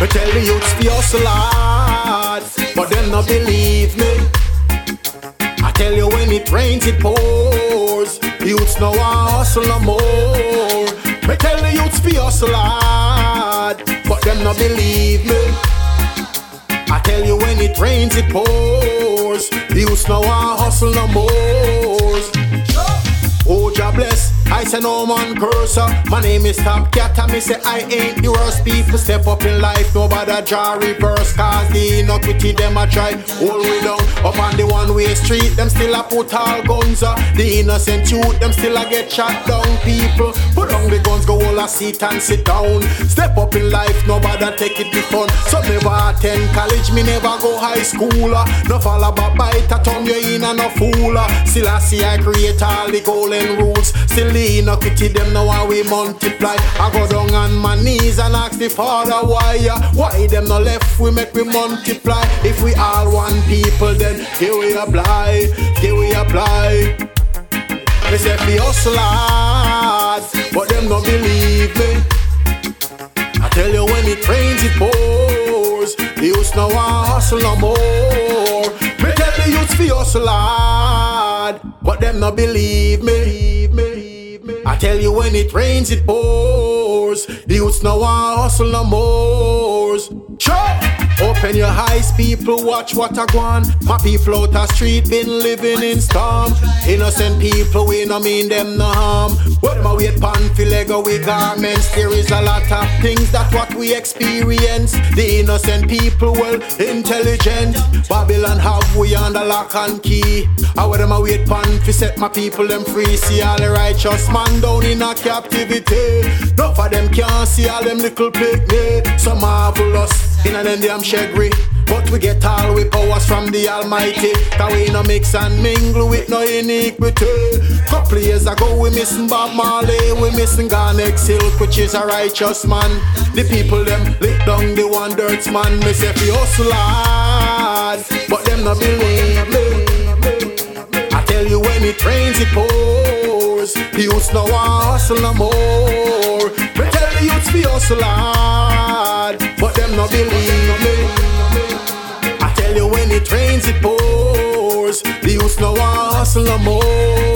Me tell the youths be hustle hard, but them not believe me. I tell you when it rains it pours. Youths now I hustle no more. Me tell the youths be hustle hard, but them not believe me. I tell you when it rains it pours. Youths now I hustle no more say no man cursor. My name is Top Cat and me say I ain't the worst. People step up in life, nobody draw reverse. Cause the inoquity them a try hold way down. Up on the one way street, them still a put all guns up. The innocent youth, them still a get shot down. People put down the guns, go all a seat and sit down. Step up in life, nobody take it be fun. So never attend college, me never go high school. Uh. No fall about bite, I turn you in and no fool. Uh. Still I see I create all the golden rules. Still the inoquity them now how we multiply. I go down on my knees and ask the Father why, uh, why them no left we make we multiply. If we all one people, then here we apply, here we apply. They say fi hustle hard, but them no believe me. I tell you when it rains, it pours. The youths now want hustle no more. Me tell the youths fi hustle hard, but them no believe me. I tell you when it rains, it pours. The youths now want hustle no more. Sure. Open your eyes, people, watch what I want. My people out the street been living in storm. Innocent people, we no mean them no harm. What a wait pan fi lego with garments? There is a lot of things that what we experience. The innocent people, well, intelligent. Babylon have we under lock and key. How them a wait pan fi set my people them free? See all the righteous man down in a captivity. Enough of them can't see all them little picnic. Some marvelous in an damn shaggy. But we get all we powers from the Almighty. Cause we no mix and mingle with no iniquity. Couple years ago we missing Bob Marley, we missing Garnet Silk, which is a righteous man. The people them lick down the one dirt man. Me say fi hustle hard, but them no believe me. I tell you when it rains it pours. The youths no hustle no more. Me tell the youths fi hustle hard, them no believe me. I tell you when it rains it pours. The youths no hustle no more.